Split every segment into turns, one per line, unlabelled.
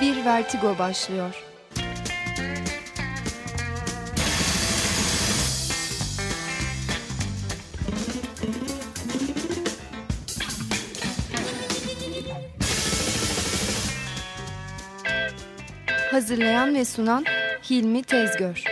Bir vertigo başlıyor. Hazırlayan ve sunan Hilmi Tezgör.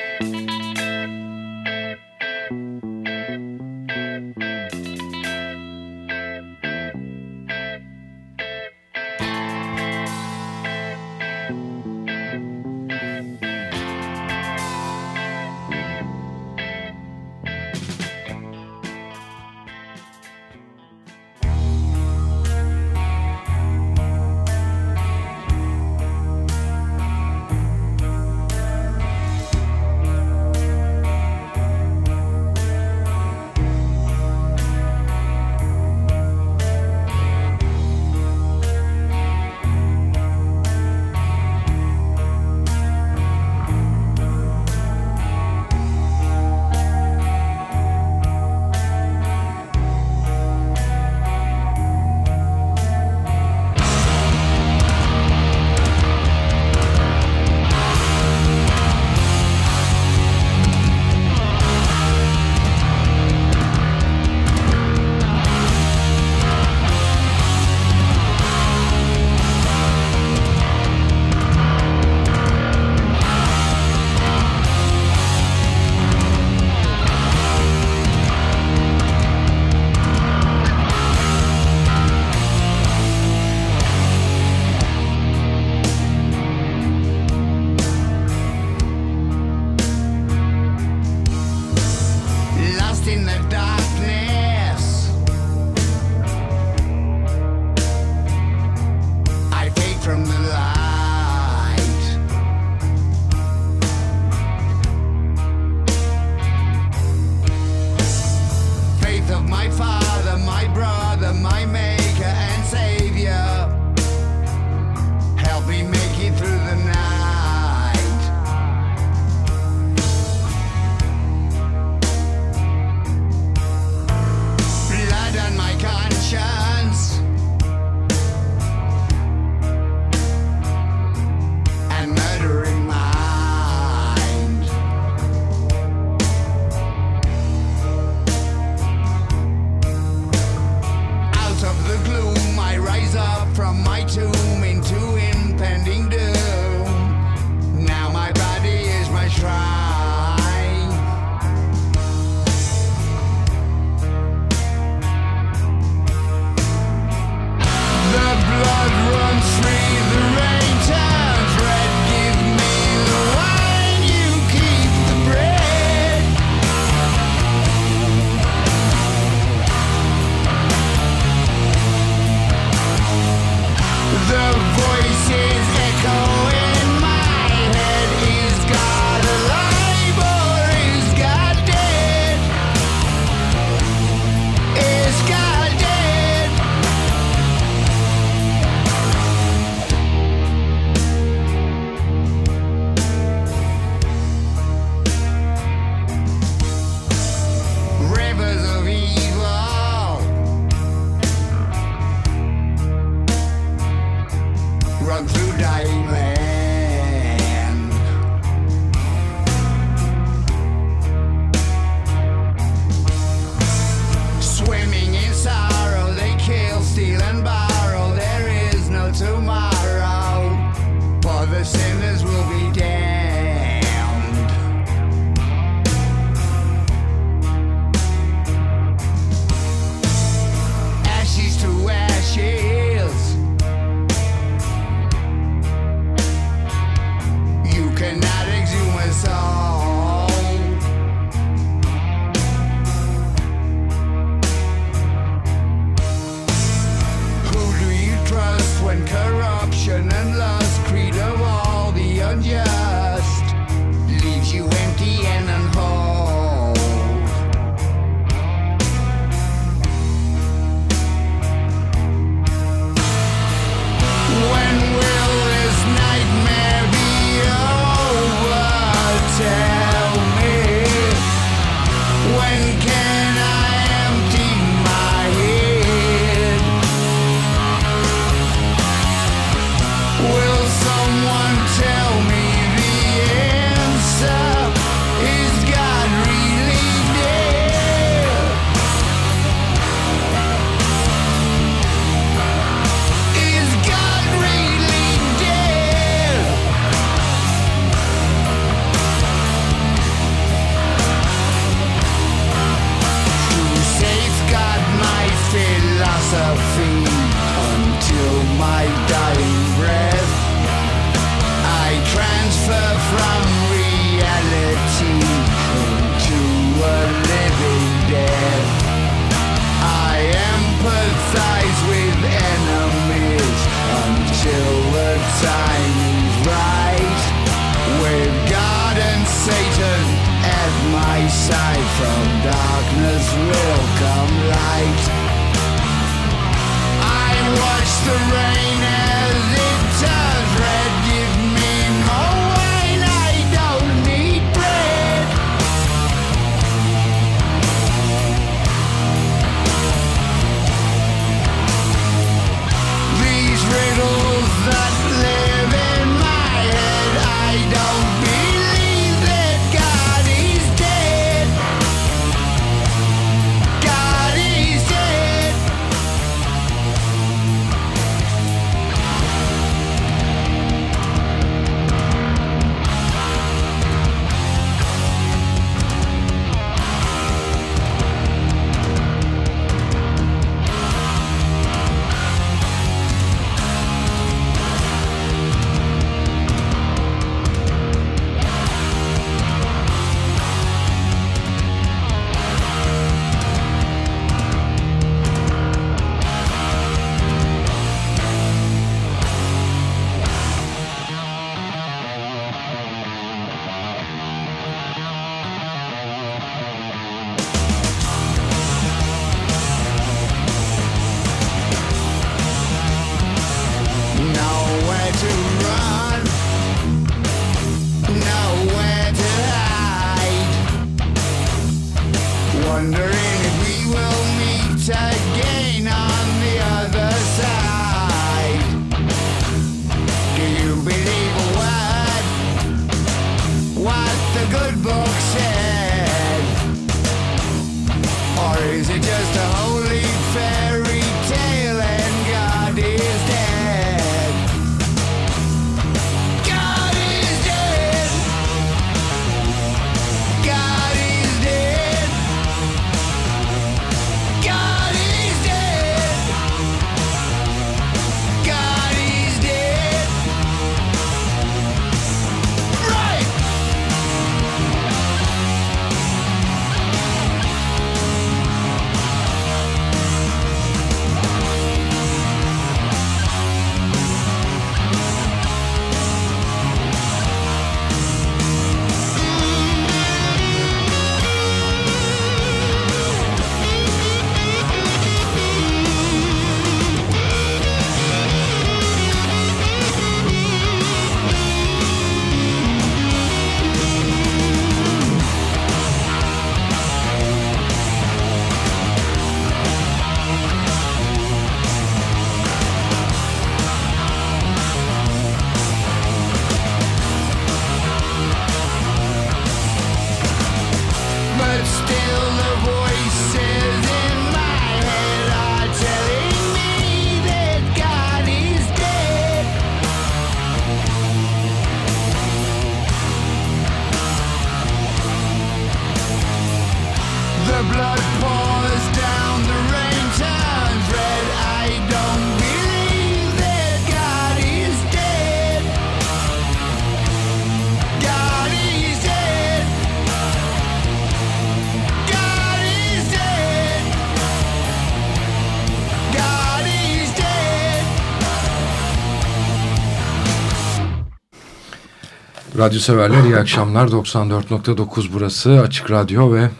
Radyo severler iyi akşamlar. 94.9 burası Açık Radyo ve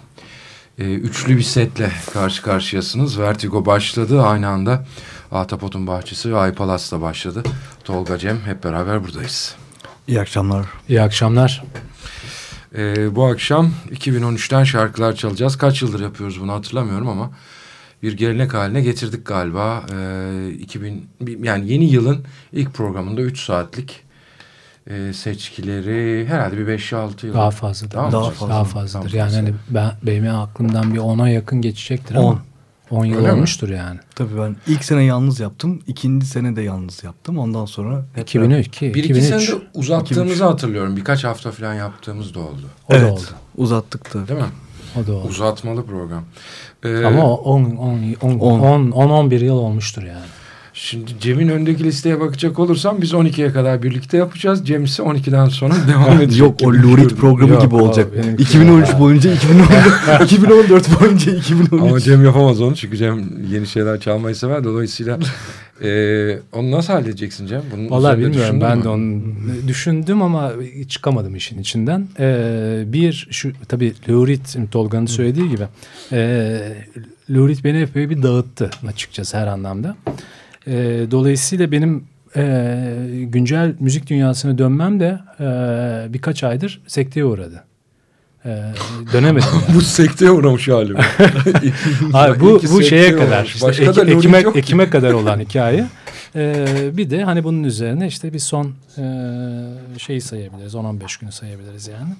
e, üçlü bir setle karşı karşıyasınız. Vertigo başladı. Aynı anda Ahtapot'un Bahçesi ve Aypalas'ta başladı. Tolga Cem hep beraber buradayız.
İyi akşamlar.
İyi akşamlar.
E, bu akşam 2013'ten şarkılar çalacağız. Kaç yıldır yapıyoruz bunu hatırlamıyorum ama bir gelenek haline getirdik galiba. E, 2000 yani yeni yılın ilk programında 3 saatlik e, seçkileri herhalde bir 5-6 yıl.
Daha fazladır.
Daha
Daha
fazla.
Daha fazladır.
Daha
Yani hani ben, benim aklımdan bir 10'a yakın geçecektir ama.
10.
10 yıl
Öyle mi?
olmuştur yani.
Tabii ben ilk sene yalnız yaptım. ikinci sene de yalnız yaptım. Ondan sonra hep
2002,
Bir iki
2003.
sene de uzattığımızı
2003.
hatırlıyorum. Birkaç hafta falan yaptığımız da oldu.
O da
evet,
oldu.
uzattık da.
Değil mi?
O da oldu.
Uzatmalı program. Ee,
Ama o 10 10 10
On.
10 10 11 yıl olmuştur yani.
Şimdi Cem'in öndeki listeye bakacak olursam biz 12'ye kadar birlikte yapacağız. Cem ise 12'den sonra devam edecek.
Yok o Lurid programı
Yok,
gibi olacak.
benimki
2013
ya.
boyunca 2014, 2014 boyunca 2013.
Ama Cem yapamaz onu çünkü Cem yeni şeyler çalmayı sever. Dolayısıyla e, onu nasıl halledeceksin Cem? Bunun
Vallahi bilmiyorum ben
mü?
de onu düşündüm ama çıkamadım işin içinden. Ee, bir şu tabii Lurid Tolga'nın söylediği gibi e, Lurid beni epey bir dağıttı açıkçası her anlamda. E, dolayısıyla benim e, güncel müzik dünyasına dönmem de e, birkaç aydır sekteye uğradı. E, dönemedim yani.
bu sekteye uğramış halim.
Hayır, bu bu şeye kadar işte
Başka da Lurid
Ekim'e,
ki.
Ekim'e kadar olan hikaye. Ee, bir de hani bunun üzerine işte bir son e, şeyi sayabiliriz. 10-15 günü sayabiliriz yani.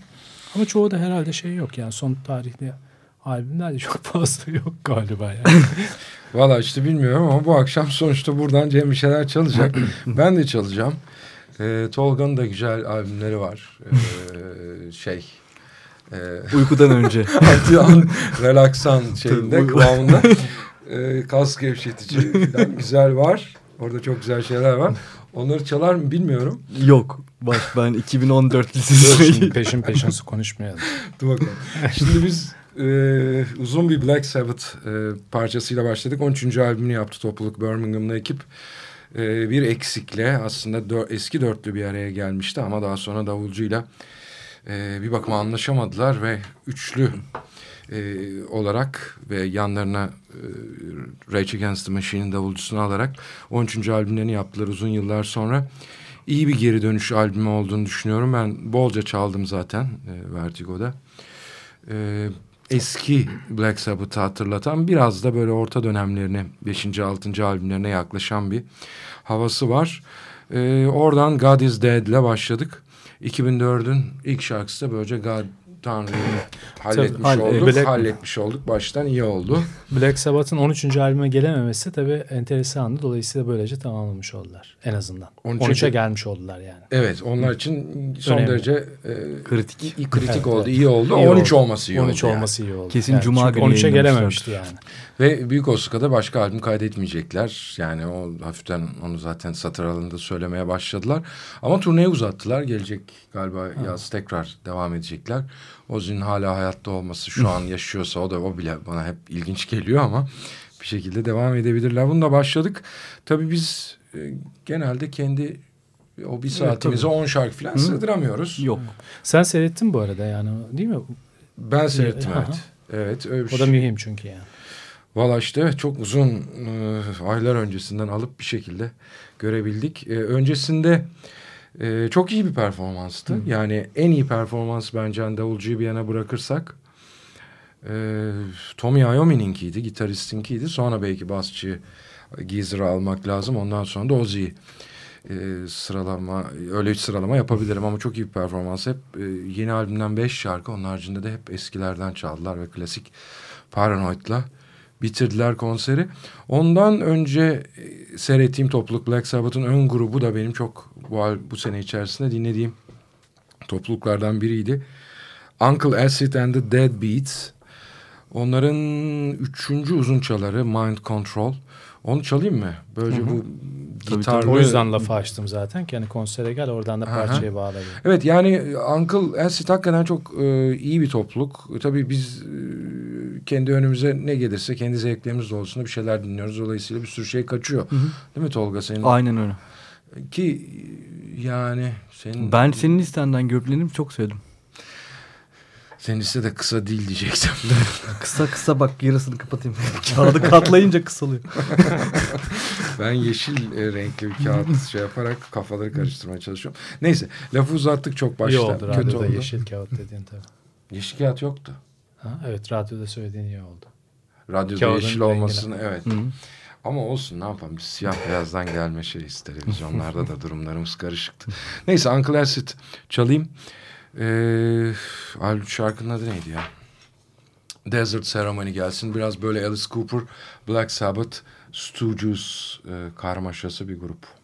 Ama çoğu da herhalde şey yok yani son tarihli albümler de çok fazla yok galiba yani.
Valla işte bilmiyorum ama bu akşam sonuçta buradan Cem bir şeyler çalacak. ben de çalacağım. E, Tolga'nın da güzel albümleri var. E, şey... E,
Uykudan önce.
anti relaksan şeyinde kıvamında e, kas gevşetici falan güzel var. Orada çok güzel şeyler var. Onları çalar mı bilmiyorum.
Yok. Bak ben 2014
Dur
lisesine
peşin peşin konuşmayalım.
Dur bakalım. Şimdi biz e, uzun bir Black Sabbath e, parçasıyla başladık. 13. albümünü yaptı topluluk Birmingham'da ekip. E, bir eksikle aslında dör- eski dörtlü bir araya gelmişti ama daha sonra davulcuyla e, bir bakıma anlaşamadılar ve üçlü e, olarak ve yanlarına e, Rage Against the Machine'in davulcusunu alarak 13. albümlerini yaptılar uzun yıllar sonra. İyi bir geri dönüş albümü olduğunu düşünüyorum. Ben bolca çaldım zaten e, Vertigo'da. E, eski Black Sabbath'ı hatırlatan biraz da böyle orta dönemlerine 5. 6. albümlerine yaklaşan bir havası var. E, oradan God is Dead ile başladık. 2004'ün ilk şarkısı da böylece God Tanrı'yı halletmiş
Hall-
olduk.
Black-
halletmiş olduk. Baştan iyi oldu.
Black Sabbath'ın 13. albüme gelememesi tabii enteresandı. Dolayısıyla böylece tamamlamış oldular en azından.
13'e
13'e gelmiş oldular yani.
Evet onlar için son
Önemli.
derece e,
Kritik.
iyi- kritik
Evet,
oldu.
evet.
iyi oldu.
İyi
13
oldu.
olması iyi
13
oldu. yani.
olması iyi oldu.
Kesin Cuma
çünkü
günü
13'e
yayınlamışlardır.
gelememişti yani.
Ve Büyük Oska'da başka albüm kaydetmeyecekler. Yani o hafiften onu zaten satır aralığında söylemeye başladılar. Ama turneyi uzattılar. Gelecek galiba yaz tekrar devam edecekler. Ozzy'nin hala hayatta olması şu an yaşıyorsa o da o bile bana hep ilginç geliyor ama bir şekilde devam edebilirler. Bununla başladık. Tabii biz e, genelde kendi o bir saatimize 10 şarkı falan sığdıramıyoruz.
Yok.
Sen seyrettin bu arada yani değil mi?
Ben seyrettim
Aha.
evet. Evet öyle bir
O da
şey.
mühim çünkü yani.
Valla işte çok uzun e, aylar öncesinden alıp bir şekilde görebildik. E, öncesinde e, çok iyi bir performanstı. Yani en iyi performans bence hani davulcuyu bir yana bırakırsak e, Tommy Iommi'ninkiydi, gitaristinkiydi. Sonra belki basçı Geezer'ı almak lazım. Ondan sonra da Ozzy'yi e, sıralama öyle bir sıralama yapabilirim ama çok iyi bir performans. Hep e, yeni albümden beş şarkı onun haricinde de hep eskilerden çaldılar ve klasik Paranoid'la bitirdiler konseri. Ondan önce e, seyrettiğim topluluk Black Sabbath'ın ön grubu da benim çok bu, bu sene içerisinde dinlediğim topluluklardan biriydi. Uncle Acid and the Dead Beats. Onların üçüncü uzun çaları Mind Control. Onu çalayım mı? Böylece bu
Tabii,
gitarlı...
O yüzden lafı açtım zaten ki hani konsere gel oradan da parçayı bağla.
Evet yani Uncle Acid hakikaten çok e, iyi bir topluluk. Tabii biz e, kendi önümüze ne gelirse kendi zevklerimiz doğrultusunda bir şeyler dinliyoruz. Dolayısıyla bir sürü şey kaçıyor. Değil mi Tolga senin?
Aynen öyle.
Ki yani senin
Ben senin listenden gördüklerini çok sevdim.
senin liste de kısa değil diyecektim.
Kısa kısa bak yarısını kapatayım. Kağıdı katlayınca kısalıyor.
ben yeşil e, renkli bir kağıt şey yaparak kafaları karıştırmaya çalışıyorum. Neyse lafı uzattık çok başta.
iyi oldu
Kötü oldu.
yeşil kağıt dediğin tabii.
Yeşil kağıt yoktu.
Ha, evet radyoda söylediğin iyi oldu.
Radyoda
Kağıdın
yeşil
rengine.
olmasını evet.
Hı.
Ama olsun ne yapalım biz siyah beyazdan gelme şeyiz televizyonlarda da durumlarımız karışıktı. Neyse Uncle Acid çalayım. Ee, şarkının adı neydi ya? Desert Ceremony gelsin. Biraz böyle Alice Cooper, Black Sabbath, Stooges e, karmaşası bir grup.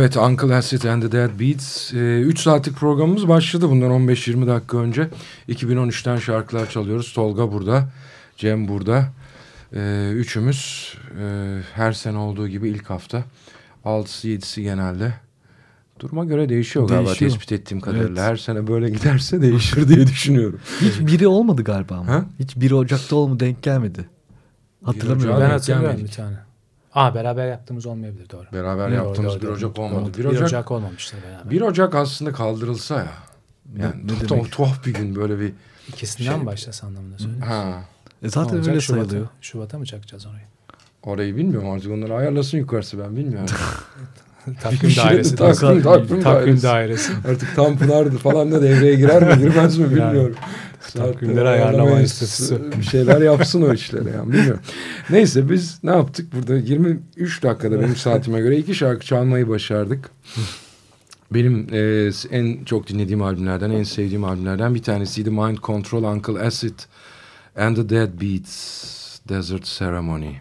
Evet Uncle Acid and the Dead Beats. 3 saatlik programımız başladı bundan 15-20 dakika önce. 2013'ten şarkılar çalıyoruz. Tolga burada, Cem burada. Ee, üçümüz e, her sene olduğu gibi ilk hafta. 6'sı 7'si genelde. Duruma göre değişiyor galiba
Değişiyor.
tespit ettiğim kadarıyla.
Evet.
Her sene böyle giderse değişir diye düşünüyorum.
Hiç biri olmadı galiba ama.
Ha?
Hiç 1 Ocak'ta olmadı denk gelmedi. Hatırlamıyorum.
Ben
gelmedik.
bir tane. Aa beraber yaptığımız olmaabilir doğru.
Beraber
Doğru,
yaptığımız
doğru,
1
doğru.
Ocak olmadı. 1
1
Ocak,
Ocak olmamıştır beraber.
1 Ocak aslında kaldırılsa ya. Yani
Ne- ne
tuhaf, tuhaf bir gün böyle bir
İkisinden
Şey-
başlasa anlamında söylüyorum.
ha
E zaten
olacak?
öyle
Şubat'a-
sayılıyor.
Şubat'a mı çakacağız orayı?
orayı bilmiyorum artık onları ayarlasın yukarısı ben bilmiyorum.
Takvim dairesi.
takvim-
diyorsun.
takvim dairesi. Artık Tanpınar'dı falan da devreye girer mi girmez mi
Yani,
bilmiyorum.
takvimleri
Saatleri
ayarlama enstitüsü.
Bir şeyler yapsın o işleri yani bilmiyorum. Neyse biz ne yaptık burada 23 dakikada benim saatime göre iki şarkı çalmayı başardık. Benim e, en çok dinlediğim albümlerden, en sevdiğim albümlerden bir tanesiydi Mind Control, Uncle Acid and the Dead Beats, Desert Ceremony.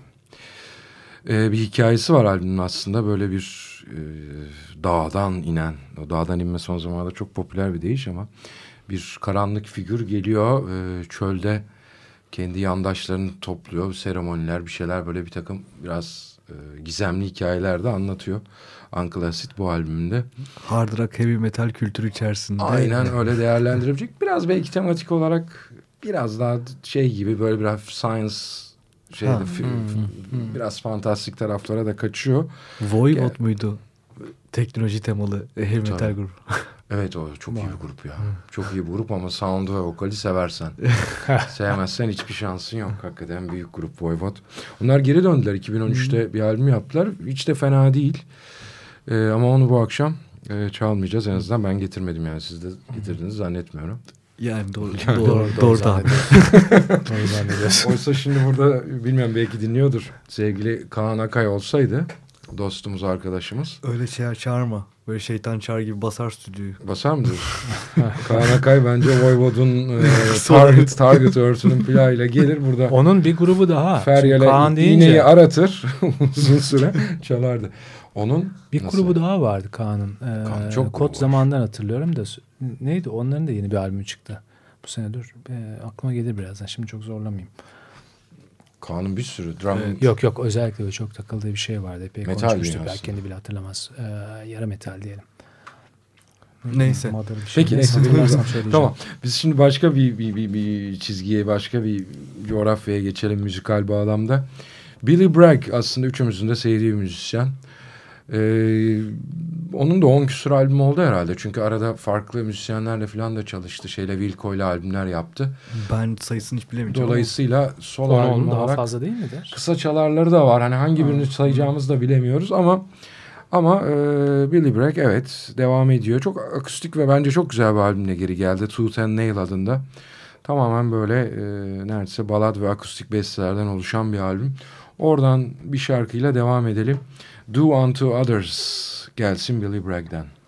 E, bir hikayesi var albümün aslında böyle bir e, dağdan inen, o dağdan inme son zamanlarda çok popüler bir deyiş ama bir karanlık figür geliyor e, çölde kendi yandaşlarını topluyor, seremoniler bir şeyler böyle bir takım biraz e, gizemli hikayeler de anlatıyor. Uncle Acid bu albümünde.
Hard rock heavy metal kültürü içerisinde.
Aynen öyle değerlendirebilecek. Biraz belki tematik olarak biraz daha şey gibi böyle biraz science şeyde
Ha.
fi-
Hmm,
biraz fantastik taraflara da kaçıyor.
Voivod muydu? Teknoloji temalı e, heavy metal grubu.
Evet o çok iyi bir grup ya. Çok iyi bir grup ama sound'u ve vokali seversen. Sevmezsen hiçbir şansın yok. Hakikaten büyük grup Voivod. Onlar geri döndüler. 2013'te bir albüm yaptılar. Hiç de fena değil. Ee, ama onu bu akşam e, çalmayacağız. En azından ben getirmedim yani. Siz de getirdiniz zannetmiyorum.
Yani doğru.
Yani
doğru,
doğru,
doğru,
doğru
tahmin.
Doğru zannediyorsun.
Oysa şimdi burada bilmiyorum belki dinliyordur. Sevgili Kaan Akay olsaydı dostumuz arkadaşımız.
Öyle şey çağırma. Böyle şeytan çağır gibi basar stüdyoyu.
Basar mı diyorsun? Kaan Akay bence Voivod'un e, target, target örtünün plağıyla gelir burada.
Onun bir grubu daha.
Feryal'e
Kaan
iğneyi
deyince
aratır uzun süre çalardı. Onun
bir
nasıl?
grubu daha vardı Kaan'ın. Ee,
Kaan'ın çok
Kod zamandan hatırlıyorum da neydi? Onların da yeni bir albümü çıktı. Bu sene dur. Ee, aklıma gelir birazdan. Şimdi çok zorlamayayım.
Kaan'ın bir sürü drum
Evet.
Yok yok özellikle böyle çok takıldığı bir şey vardı. Epey
Metal
konuşmuştuk. Belki kendi bile hatırlamaz. Ee, yarı metal diyelim.
Neyse.
Bir şey.
Peki neyse. Tamam. Biz şimdi başka bir, bir, bir, bir çizgiye, başka bir coğrafyaya geçelim müzikal bağlamda. Billy Bragg aslında üçümüzün de sevdiği bir müzisyen. Ee, onun da 10 küsur albüm oldu herhalde. Çünkü arada farklı müzisyenlerle falan da çalıştı. Şeyle Wilco ile albümler yaptı.
Ben sayısını hiç bilemeyeceğim.
Dolayısıyla sol
Onu
albüm
onun daha
olarak
fazla değil midir?
kısa çalarları da var. Hani hangi birini sayacağımızı da bilemiyoruz ama ama e, Billy Bragg evet devam ediyor. Çok akustik ve bence çok güzel bir albümle geri geldi. Tooth and Nail adında. Tamamen böyle e, neredeyse balad ve akustik bestelerden oluşan bir albüm. Oradan bir şarkıyla devam edelim. Do Unto Others gelsin Billy Bragg'den.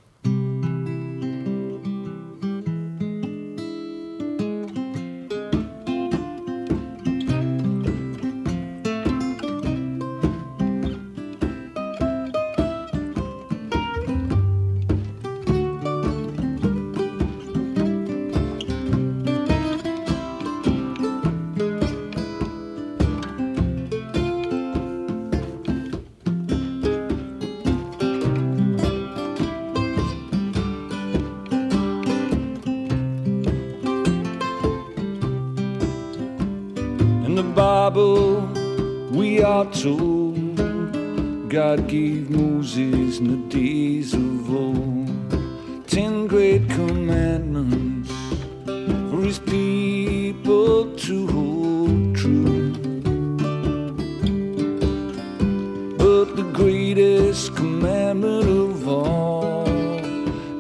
The greatest commandment of all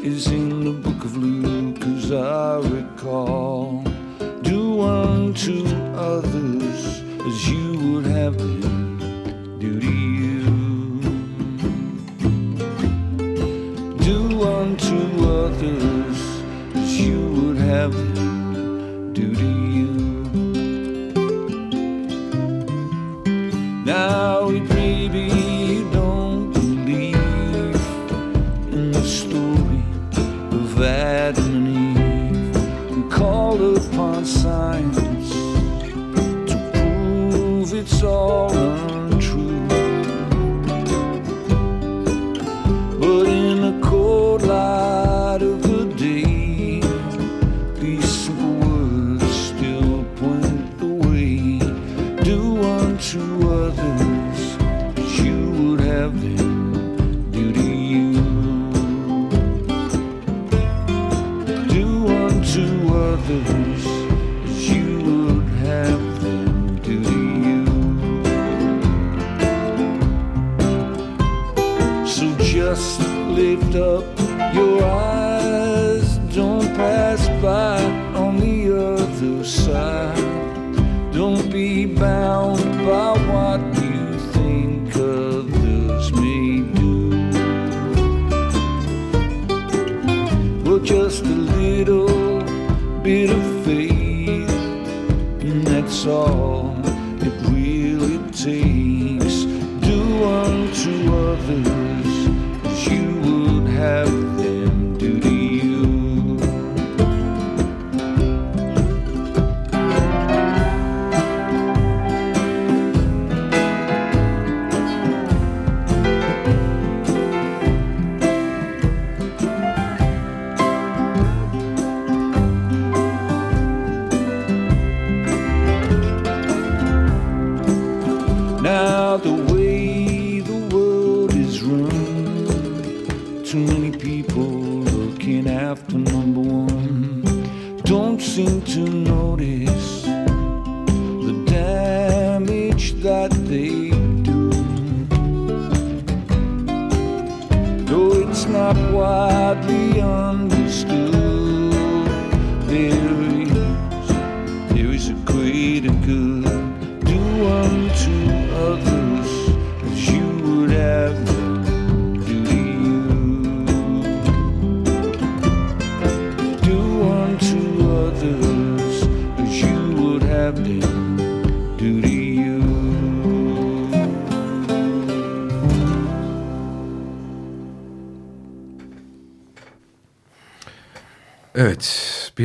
is in the book of Luke, as I recall. Do unto others as you would have them
soul.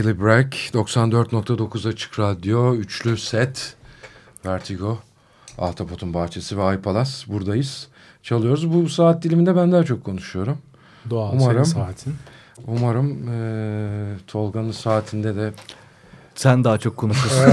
Billy Bragg 94.9 Açık Radyo, üçlü set, Vertigo, Ahtapot'un Bahçesi ve Ay Palas buradayız. Çalıyoruz. Bu saat diliminde ben daha çok konuşuyorum.
Doğal
Umarım.
senin saatin.
Umarım eee, Tolga'nın saatinde de
Sen daha çok konuşursun.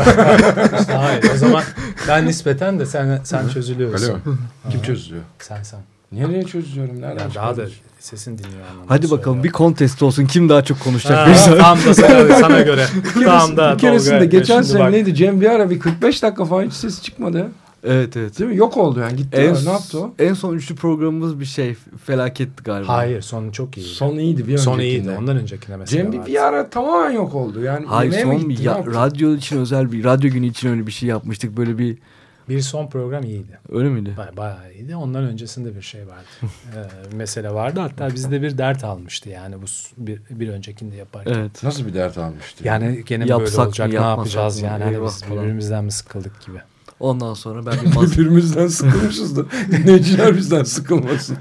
Hayır o zaman ben nispeten de sen sen çözülüyorsun.
öyle mi? Kim çözüyor?
Sen sen.
Niye çözüyorum? Nereden
Yani daha da sesin dinliyor
Hadi bakalım
söylüyorum.
bir kontest olsun. Kim daha çok konuşacak?
Ha, tam da sana, sana göre.
Bir
tam da
bir keresinde
Tolga,
geçen sene
bak.
neydi? Cem bir ara bir 45 dakika falan hiç ses çıkmadı.
evet evet.
Değil mi? Yok oldu yani. Gitti.
En,
ne yaptı o?
en son üçlü programımız bir şey felaketti galiba.
Hayır sonu çok iyiydi.
Son iyiydi bir
Son
öncekinde.
iyiydi. Ondan öncekine mesela
Cem bir, bir ara tamamen yok oldu. Yani
Hayır son
gitti,
ya, radyo için özel bir radyo günü için öyle bir şey yapmıştık. Böyle bir
Bir son program iyiydi.
öyle miydi?
Baya- Bayağı iyiydi. Ondan öncesinde bir şey vardı. ee, mesele vardı. Hatta bizde bir dert almıştı yani bu bir, bir öncekinde yaparken.
Evet.
Nasıl bir dert almıştı?
Yani gene
Yapsak
böyle
mı,
olacak ne yapacağız
mı,
yani hani biz birbirimizden mi sıkıldık gibi.
Ondan sonra ben bir mas
Birbirimizden sıkılmışızdır. Dinleyiciler bizden sıkılmasın.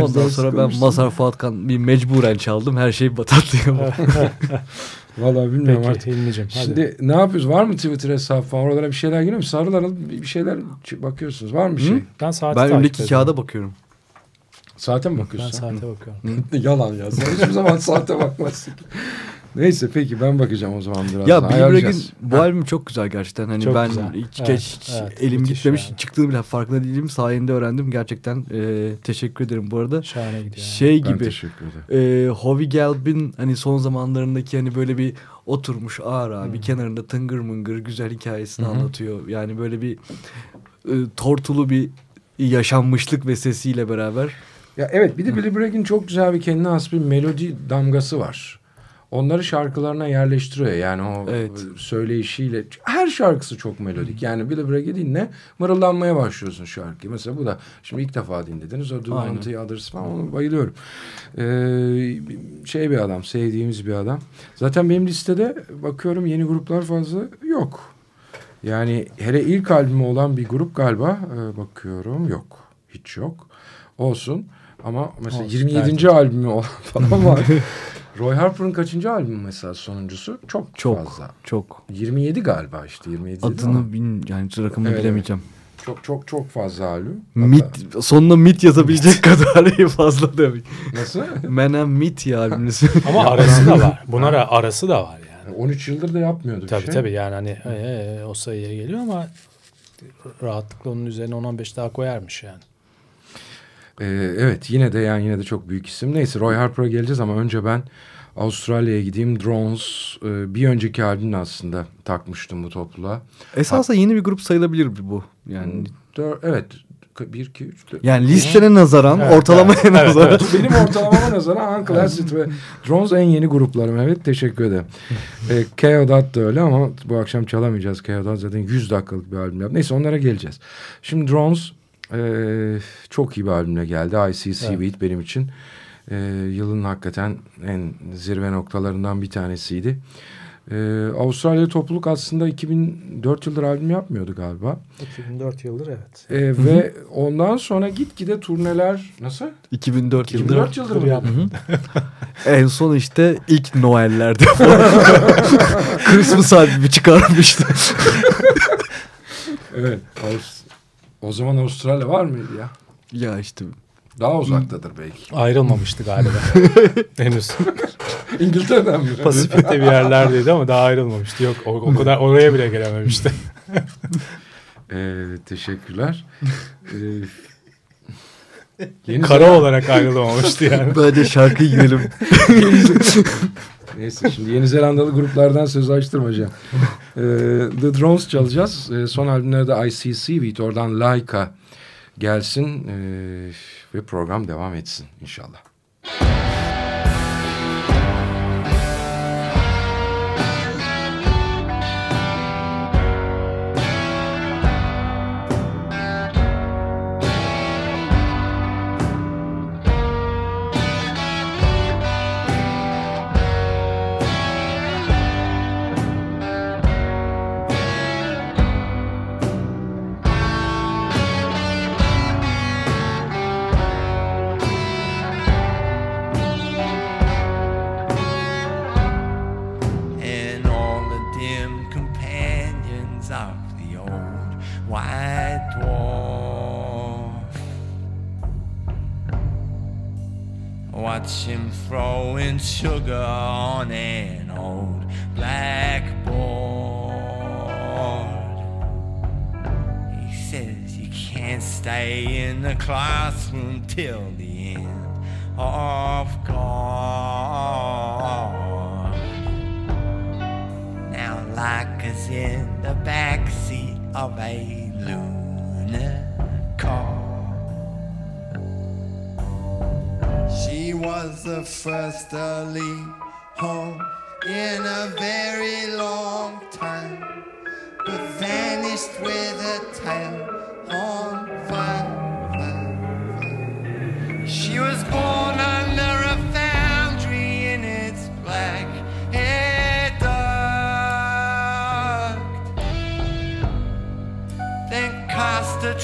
ondan sonra ben Mazhar Fuatkan bir mecburen çaldım. Her şey batatlıya.
Valla bilmiyorum
Peki
artık.
Hilmi'cim hadi.
Şimdi ne yapıyoruz? Var mı Twitter hesabı falan? Oralara bir şeyler geliyor mu? Sarılar alıp bir şeyler bakıyorsunuz. Var mı bir
Hı?
şey?
ben saati
ben
takip
önümdeki kağıda bakıyorum.
Saate mi
Ben
bakıyorsun?
saate bakıyorum.
Yalan ya. Sen hiçbir zaman saate bakmazsın. Neyse peki ben bakacağım o zaman biraz.
Ya Bill Bragg'in bu albüm çok güzel gerçekten. Hani
Çok
ben
güzel.
hiç
Evet,
geç
evet,
elim gitmemiş
yani.
çıktığını bile farkında değilim. Sayende öğrendim. Gerçekten e, teşekkür ederim bu arada.
Şahane gidiyor. yani.
Şey
Ben
gibi
teşekkür ederim.
e, Howie Gelb'in hani son zamanlarındaki hani böyle bir oturmuş ağır abi
Hmm.
kenarında tıngır mıngır güzel hikayesini
hı.
anlatıyor. Yani böyle bir e, tortulu bir yaşanmışlık ve sesiyle beraber.
Ya evet bir de Billy Bragg'in çok güzel bir kendine has bir melodi damgası var. Onları şarkılarına yerleştiriyor. Yani o
Evet.
söyleyişiyle. Her şarkısı çok melodik. Yani Billy Bragg'i dinle mırıldanmaya başlıyorsun şarkıyı. Mesela bu da şimdi ilk defa dinlediniz. O Do
Aynen.
Unto Others falan onu bayılıyorum. Ee, şey bir adam sevdiğimiz bir adam. Zaten benim listede bakıyorum yeni gruplar fazla yok. Yani hele ilk albümü olan bir grup galiba e, bakıyorum yok. Hiç yok. Olsun. Ama mesela
Olsun,
27.
tertemiz.
albümü olan falan var. Roy Harper'ın kaçıncı albümü mesela sonuncusu? Çok,
Çok
fazla.
çok.
27 galiba işte 27 dedi ama
Adını bin yani rakamını
Evet,
bilemeyeceğim.
Çok çok çok fazla albüm.
Mit sonuna mit yazabilecek kadar fazla demek.
Nasıl?
Menem mit ya albümün
Ama arası da var. Buna ra- arası da var yani.
13 yıldır da yapmıyordu bir
Tabii
şey.
tabii yani hani e, e, o sayıya geliyor ama rahatlıkla onun üzerine 10-15 daha koyarmış yani.
Ee, evet yine de yani yine de çok büyük isim. Neyse Roy Harper'a geleceğiz ama önce ben Avustralya'ya gideyim. Drones e, bir önceki albümle aslında takmıştım bu topluluğa.
Esasında yeni bir grup sayılabilir bu. Yani
Dör, evet 1, 2, 3, 4.
yani listene nazaran,
Evet,
ortalamaya
evet, evet,
nazaran.
Benim ortalamama nazaran Uncle Acid ve Drones en yeni gruplarım. Evet teşekkür ederim. e, Keodat da öyle ama bu akşam çalamayacağız. Keodat zaten 100 dakikalık bir albüm yaptı. Neyse onlara geleceğiz. Şimdi Drones e, çok iyi bir albümle geldi. IC Seaweed benim için. E, yılın hakikaten en zirve noktalarından bir tanesiydi. E, Avustralya topluluk aslında 2004 yıldır albüm yapmıyordu galiba.
2004 yıldır evet.
E, ve ondan sonra gitgide turneler nasıl?
2004 yılında.
2004 yıldır mı?
yaptı.
En son işte ilk Noel'lerde Christmas albümü çıkarmıştı.
Evet. Avust- o zaman Avustralya var mıydı ya?
ya işte
Daha uzaktadır belki.
Ayrılmamıştı galiba. Henüz.
İngiltere'den mi?
Pasifik'te bir yerlerdeydi ama daha ayrılmamıştı. Yok o, o kadar oraya bile gelememişti.
Ee, teşekkürler. Ee, yeni
Kara olarak ayrılamamıştı yani.
bence şarkıyı girelim.
Neyse şimdi Yeni Zelandalı gruplardan söz açtırmayacağım. Ee, The Drones çalacağız. Ee, son albümlerde IC Seaweed oradan Laika gelsin ee, ve program devam etsin inşallah.
Classroom till the end of God. Now like us in the backseat of a lunar car. She was the first to leave home in a very long time, but vanished with a tail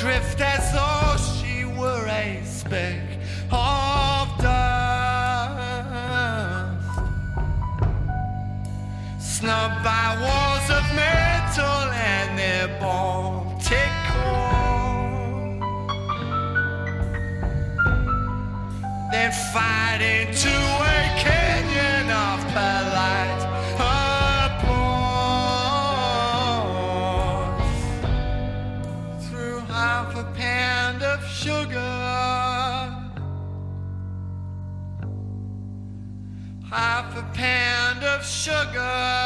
drift good.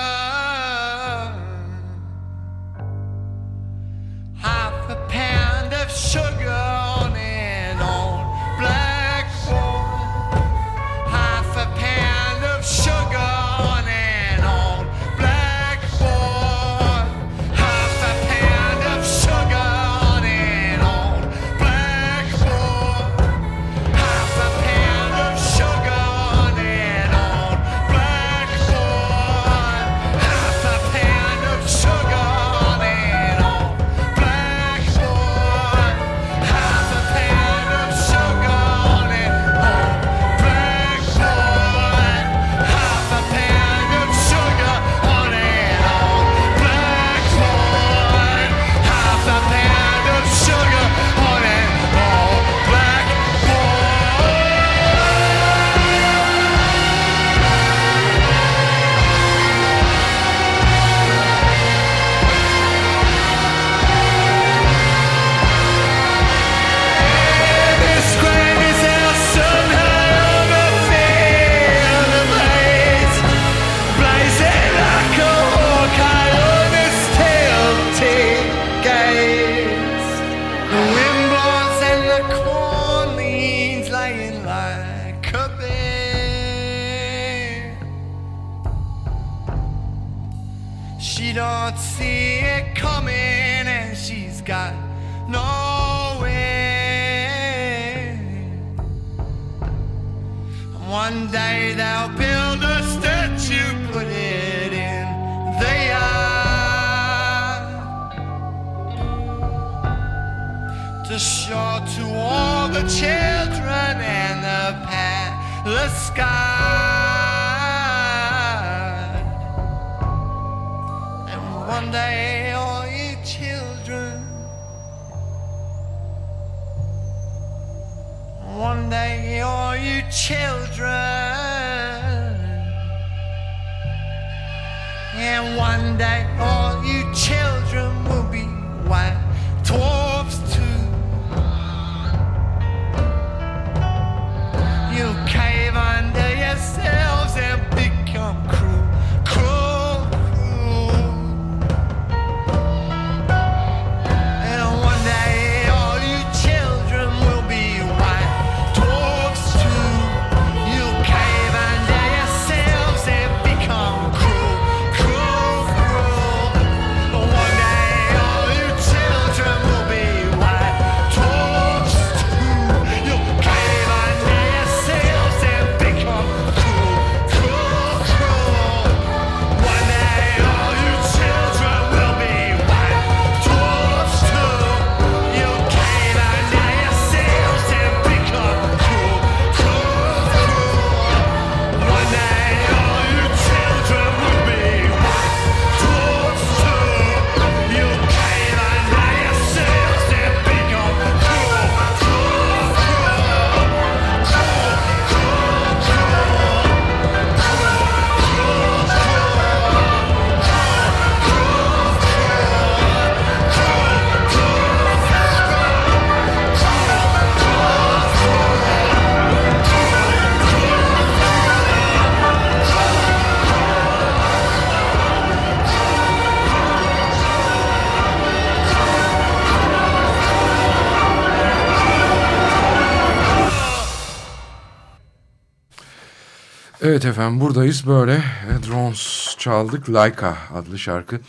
Evet efendim buradayız böyle. E, Drones çaldık. Laika adlı şarkı.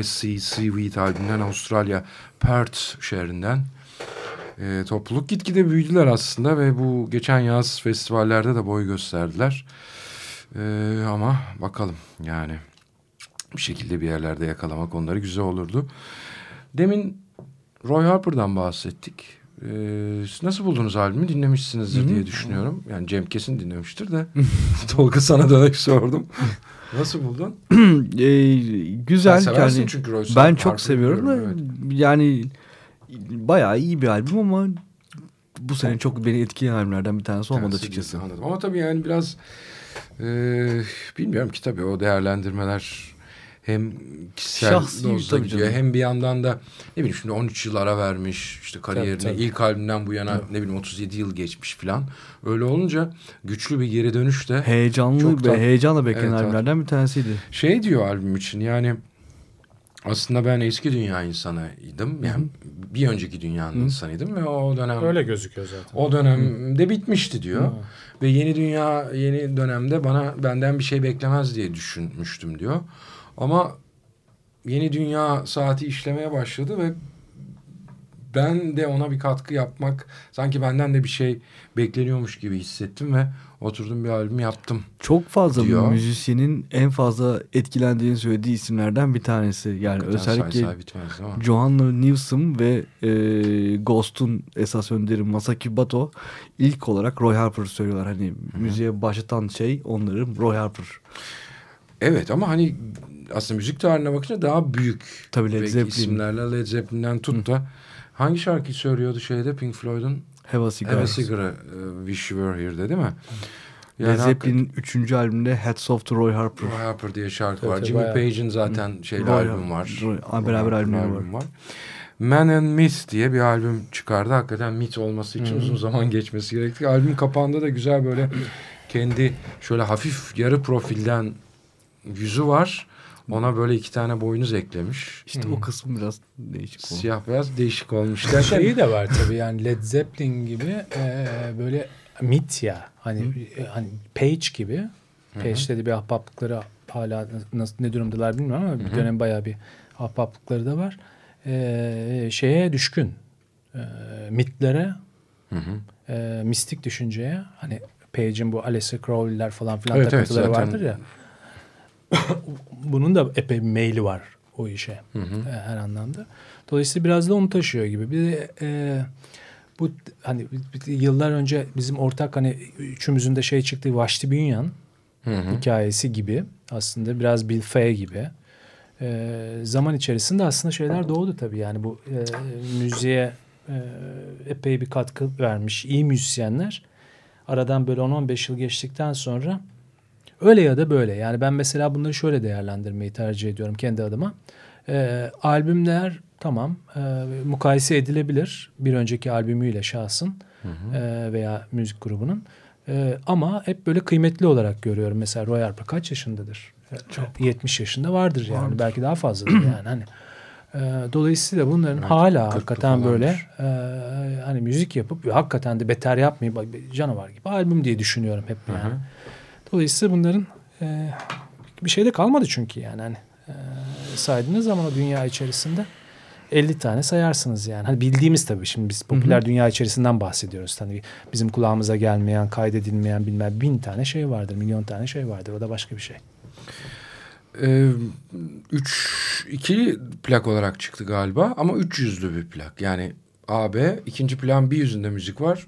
I See Seaweed albümünden Avustralya Perth şehrinden. E, topluluk gitgide büyüdüler aslında ve bu geçen yaz festivallerde de boy gösterdiler. E, ama bakalım yani bir şekilde bir yerlerde yakalamak onları güzel olurdu. Demin Roy Harper'dan bahsettik. Ee, siz nasıl buldunuz albümü? Dinlemişsinizdir diye düşünüyorum. Yani Cem kesin dinlemiştir de. Tolga sana dönek sordum. nasıl buldun?
Ee, güzel.
Sen
yani
çünkü Roy
ben çok seviyorum da
biliyorum,
yani bayağı iyi bir albüm ama bu sene çok beni etkileyen albümlerden bir tanesi olmadı açıkçası.
Anladım. Ama tabii yani biraz e, bilmiyorum ki tabii o değerlendirmeler hem kişisel
Şahsi tabii
gidiyor hem bir yandan da ne bileyim şimdi 13 yıl ara vermiş işte kariyerine
tabii.
ilk albümden bu yana ne bileyim 37 yıl geçmiş falan öyle olunca güçlü bir geri dönüş de
Heyecanlı
Çok
ve
da-
heyecanla beklenen
Evet,
albümlerden bir tanesiydi.
şey diyor albüm için yani aslında ben eski dünya insanıydım yani bir önceki dünyanın insanıydım ve o dönem
Öyle gözüküyor zaten.
o dönemde bitmişti diyor. Ve yeni dünya yeni dönemde bana benden bir şey beklemez diye düşünmüştüm diyor. Ama yeni dünya saati işlemeye başladı ve ben de ona bir katkı yapmak sanki benden de bir şey bekleniyormuş gibi hissettim ve oturdum bir albüm yaptım.
Çok fazla
Diyor.
müzisyenin en fazla etkilendiğini söylediği isimlerden bir tanesi. Yani
Hakikaten
özellikle
bitmez?
Johanna Newsom ve e, Ghost'un esas önderi Masaki Bato ilk olarak Roy Harper söylüyorlar. Hani müziğe başlatan şey onların Roy Harper.
Evet ama hani aslında müzik tarihine bakınca daha büyük
Tabii Led Zeppelin.
isimlerle Led Zeppelin'den tut da hangi şarkıyı söylüyordu şeyde Pink Floyd'un
Have a Cigar.
Have a Cigarette, e, Wish You Were Here'de değil mi?
Led Zeppelin'in üçüncü albümünde Hats Off to Roy Harper.
Roy Harper diye şarkı
Evet,
var. Jimmy. Page'in zaten şeyli
Roy-
albüm var.
Roy-
Roy
beraber
Harper'ın
albümleri var.
Man and Myth diye bir albüm çıkardı. Hakikaten mit olması için uzun zaman geçmesi gerekti. Albüm kapağında da güzel böyle kendi şöyle hafif yarı profilden yüzü var. Ona böyle iki tane boynuz eklemiş.
İşte o kısmı biraz değişik oldu.
Siyah beyaz değişik olmuş. Derken
Şeyi de var tabii yani Led Zeppelin gibi e, böyle mit ya hani e, hani Page gibi Page'de de bir ahbaplıkları hala nasıl, ne durumdalar bilmiyorum ama bir dönem bayağı bir ahbaplıkları da var. E, şeye düşkün. E, mitlere, e, mistik düşünceye. Hani Page'in bu Alistair Crowley'ler falan filan
Evet, evet,
takıntıları
zaten-
vardır ya. Bunun da epey meyli var o işe e, her anlamda. Dolayısıyla biraz da onu taşıyor gibi. Bir de e, bu hani yıllar önce bizim ortak hani üçümüzün de şey çıktığı Vashti Bunyan hikayesi gibi aslında biraz Bill Fay gibi. E, zaman içerisinde aslında şeyler doğdu tabii. Yani bu e, müziğe e, epey bir katkı vermiş iyi müzisyenler. Aradan böyle 10-15 yıl geçtikten sonra öyle ya da böyle. Yani ben mesela bunları şöyle değerlendirmeyi tercih ediyorum kendi adıma. E, albümler tamam e, mukayese edilebilir bir önceki albümüyle şahsın e, veya müzik grubunun. E, ama hep böyle kıymetli olarak görüyorum. Mesela Roy Harper kaç yaşındadır? E, 70 yaşında vardır yani. Belki daha fazladır yani. Hani e, dolayısıyla bunların hala hakikaten böyle e, hani müzik yapıp hakikaten de beter yapmayıp canavar gibi albüm diye düşünüyorum hep yani. Dolayısıyla bunların e, bir şey de kalmadı çünkü yani hani e, saydığınız zaman o dünya içerisinde 50 tane sayarsınız yani. Hani bildiğimiz tabii şimdi biz popüler dünya içerisinden bahsediyoruz. Hani bizim kulağımıza gelmeyen, kaydedilmeyen bilmem bin tane şey vardır, milyon tane şey vardır. O da başka bir şey.
Ee, üç, iki plak olarak çıktı galiba ama üç yüzlü bir plak. Yani A, B, ikinci plan bir yüzünde müzik var.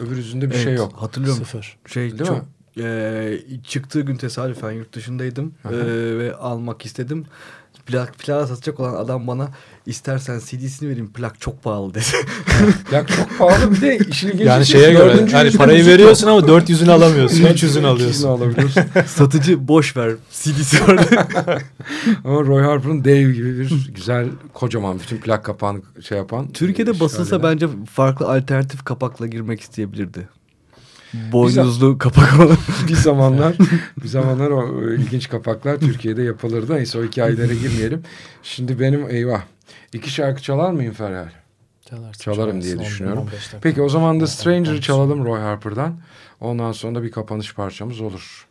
Öbür yüzünde bir şey
Evet,
yok.
Hatırlıyorum.
Sıfır.
Değil
Şey çok
mi?
E, çıktığı gün tesadüfen yurt dışındaydım
Aha.
E, ve almak istedim. Plak, plak satacak olan adam bana istersen CD'sini vereyim plak çok pahalı dedi.
Plak çok pahalı bir de işin ilginci
Yani
şey,
şeye göre hani parayı veriyorsun ama 400'ünü alamıyorsun.
yok.
300'ünü alıyorsun.
alabiliyorsun.
Satıcı boş ver CD'si var.
ama Roy Harper'ın dev gibi bir güzel kocaman bütün plak kapağını şey yapan.
Türkiye'de
e,
basılsa bence farklı alternatif kapakla girmek isteyebilirdi. Boynuzlu kapak olan.
bir zamanlar bir zamanlar o e, ilginç kapaklar Türkiye'de yapılırdı. Neyse o hikayelere girmeyelim. Şimdi benim eyvah. iki şarkı çalar mıyım Ferhat?
Çalarsın,
Çalarım diye düşünüyorum.
15 dakika.
Peki o zaman da Stranger'ı çalalım Roy Harper'dan. Ondan sonra da bir kapanış parçamız olur.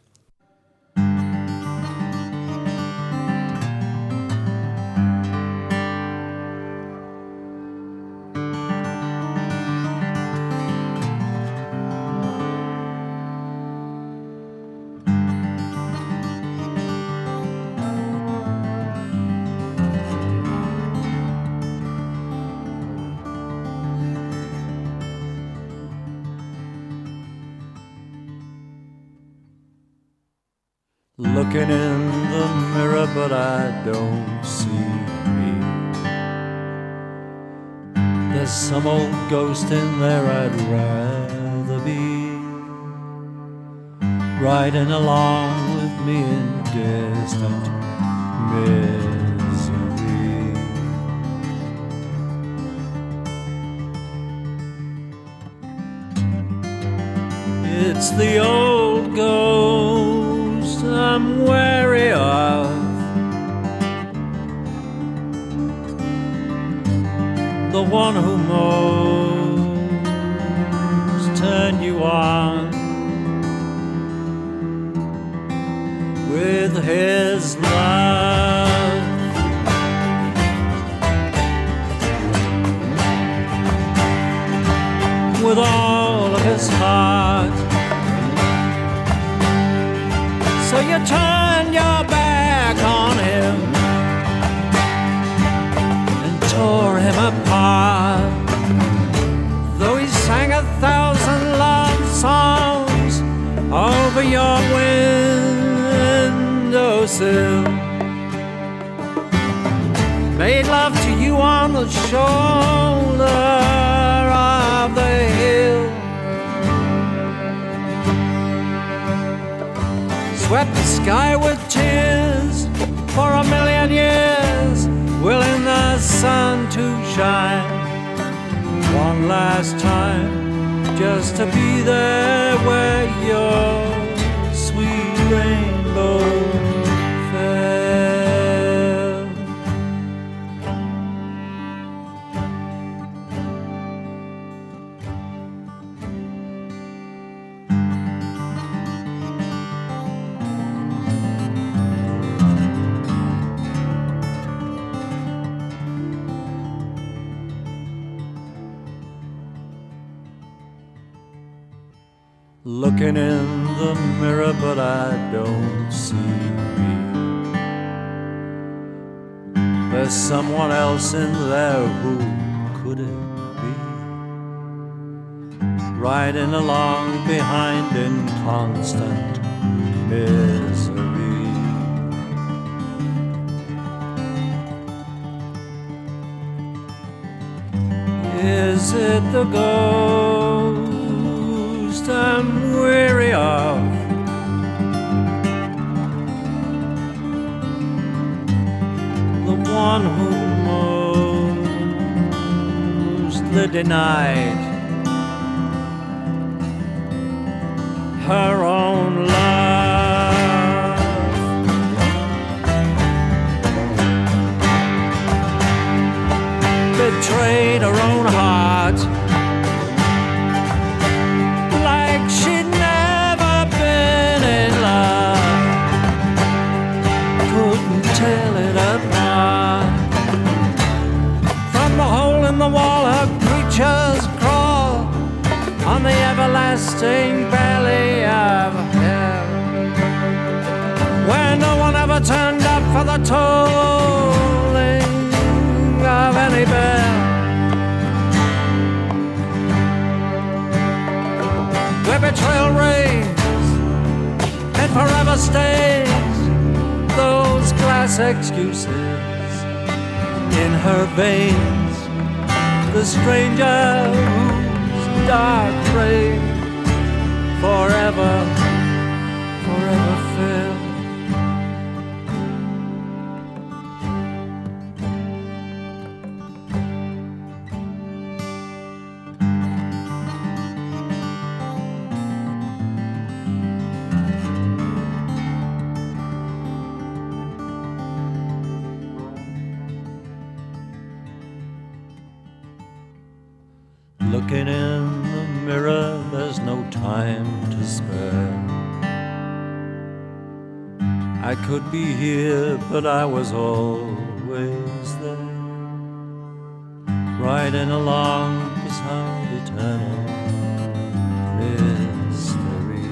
Old ghost in there I'd rather be. Riding along with me in distant misery. It's the old ghost I'm wary of. The one who most turned you on with his love. Made love to you on the shoulder of the hill. swept the sky with tears for a million years, willing the sun to shine one last time, just to be there where your looking in the mirror, but I don't see me. There's someone else in there who could it be? Riding along behind in constant misery. Is it the ghost I'm weary of? The one who mostly denied her own love. betrayed her own everlasting belly of hell where no one ever turned up for the tolling of any bell. Where betrayal reigns and forever stays those glass excuses in her veins. The stranger dark frame forever, forever could be here, but I was always there. Riding along beside eternal mystery.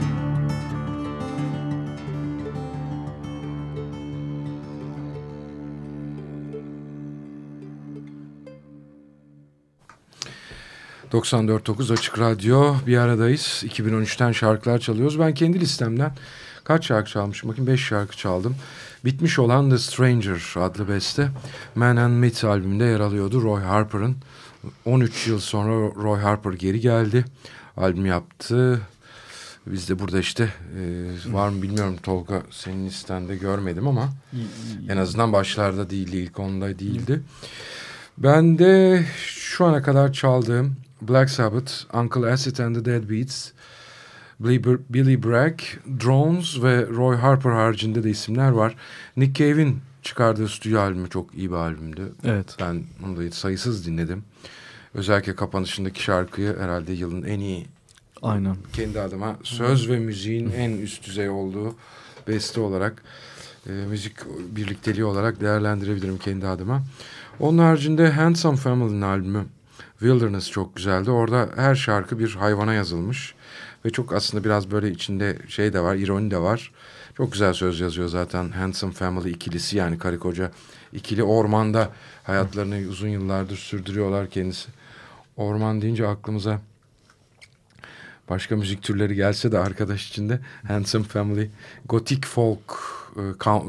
...94.9 Açık Radyo bir aradayız. 2013'ten şarkılar çalıyoruz. Ben kendi listemden kaç şarkı çalmışım? Bakın 5 şarkı çaldım. Bitmiş olan The Stranger adlı beste Man and Myth albümünde yer alıyordu Roy Harper'ın. 13 yıl sonra Roy Harper geri geldi. Albüm yaptı. Biz de burada işte e, var mı bilmiyorum Tolga senin listende görmedim ama en azından başlarda değildi ilk onda değildi. Ben de şu ana kadar çaldığım Black Sabbath, Uncle Acid and the Deadbeats, Billy Bragg, Drones ve Roy Harper haricinde de isimler var. Nick Cave'in çıkardığı stüdyo albümü çok iyi bir albümdü.
Evet.
Ben onu da sayısız dinledim. Özellikle kapanışındaki şarkıyı herhalde yılın en iyi
Aynen.
kendi adıma söz ve müziğin en üst düzey olduğu beste olarak e, müzik birlikteliği olarak değerlendirebilirim kendi adıma. Onun haricinde Handsome Family'nin albümü Wilderness çok güzeldi. Orada her şarkı bir hayvana yazılmış ve çok aslında biraz böyle içinde şey de var, ironi de var. Çok güzel söz yazıyor zaten Handsome Family ikilisi yani karı koca ikili ormanda hayatlarını uzun yıllardır sürdürüyorlar kendisi. Orman deyince aklımıza başka müzik türleri gelse de arkadaş içinde Handsome Family Gothic folk, e,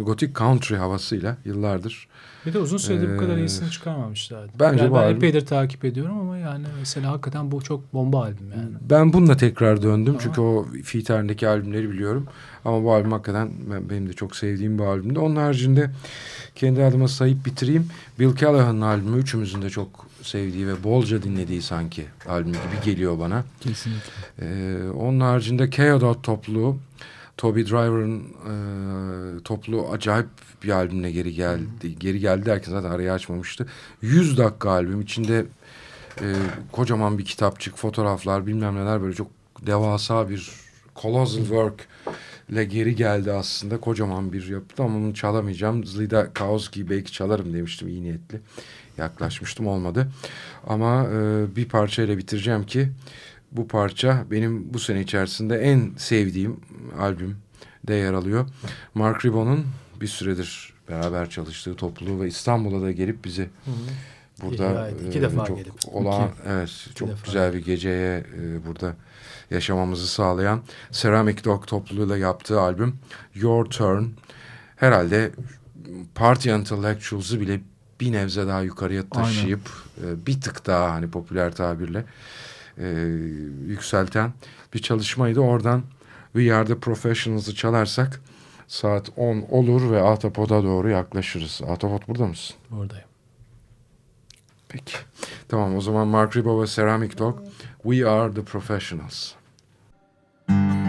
Gothic country havasıyla yıllardır.
Bir de uzun süredir bu kadar
Ee,
iyisini çıkarmamışlardı.
bence
yani ben
albüm-
epeydir takip ediyorum ama yani mesela hakikaten bu çok bomba albüm yani.
Ben bununla tekrar döndüm
Tamam.
çünkü o Feet albümleri biliyorum. Ama bu albüm hakikaten ben- benim de çok sevdiğim bir albümdü. Onun haricinde kendi adıma sayıp bitireyim. Bill Callahan'ın albümü üçümüzün de çok sevdiği ve bolca dinlediği sanki albüm gibi geliyor bana.
Kesinlikle.
Ee, onun haricinde Chaos topluluğu Toby Driver'ın e, topluluğu acayip bir albümle geri geldi. Geri geldi derken zaten arayı açmamıştı. 100 dakika albüm içinde e, kocaman bir kitapçık, fotoğraflar bilmem neler böyle çok devasa bir colossal work ile geri geldi aslında. Kocaman bir yapıda ama bunu çalamayacağım. Zlida Kaoski belki çalarım demiştim iyi niyetli. Yaklaşmıştım olmadı. Ama e, bir parçayla bitireceğim ki bu parça benim bu sene içerisinde en sevdiğim albümde yer alıyor. Mark Ribon'un bir süredir beraber çalıştığı topluluğu ve İstanbul'a da gelip bizi
Hı -hı. burada
e, iki
defa
çok
gelip.
olağan
iki,
evet iki çok
defa.
güzel bir geceye e, burada yaşamamızı sağlayan Ceramic Dog topluluğuyla yaptığı albüm Your Turn herhalde Party Intellectuals'ı bile bir nebze daha yukarıya taşıyıp Aynen. bir tık daha hani popüler tabirle e, yükselten bir çalışmaydı. Oradan We Are The Professionals'ı çalarsak saat 10 olur ve Atapod'a doğru yaklaşırız. Atapod burada mısın?
Buradayım.
Peki. Tamam o zaman Mark Ribot ve Ceramic Dog We Are The Professionals.
Müzik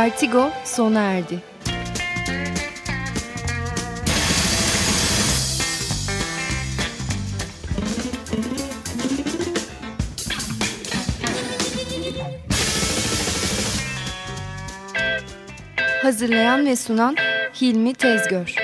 Vertigo sona erdi. Hazırlayan ve sunan Hilmi Tezgör.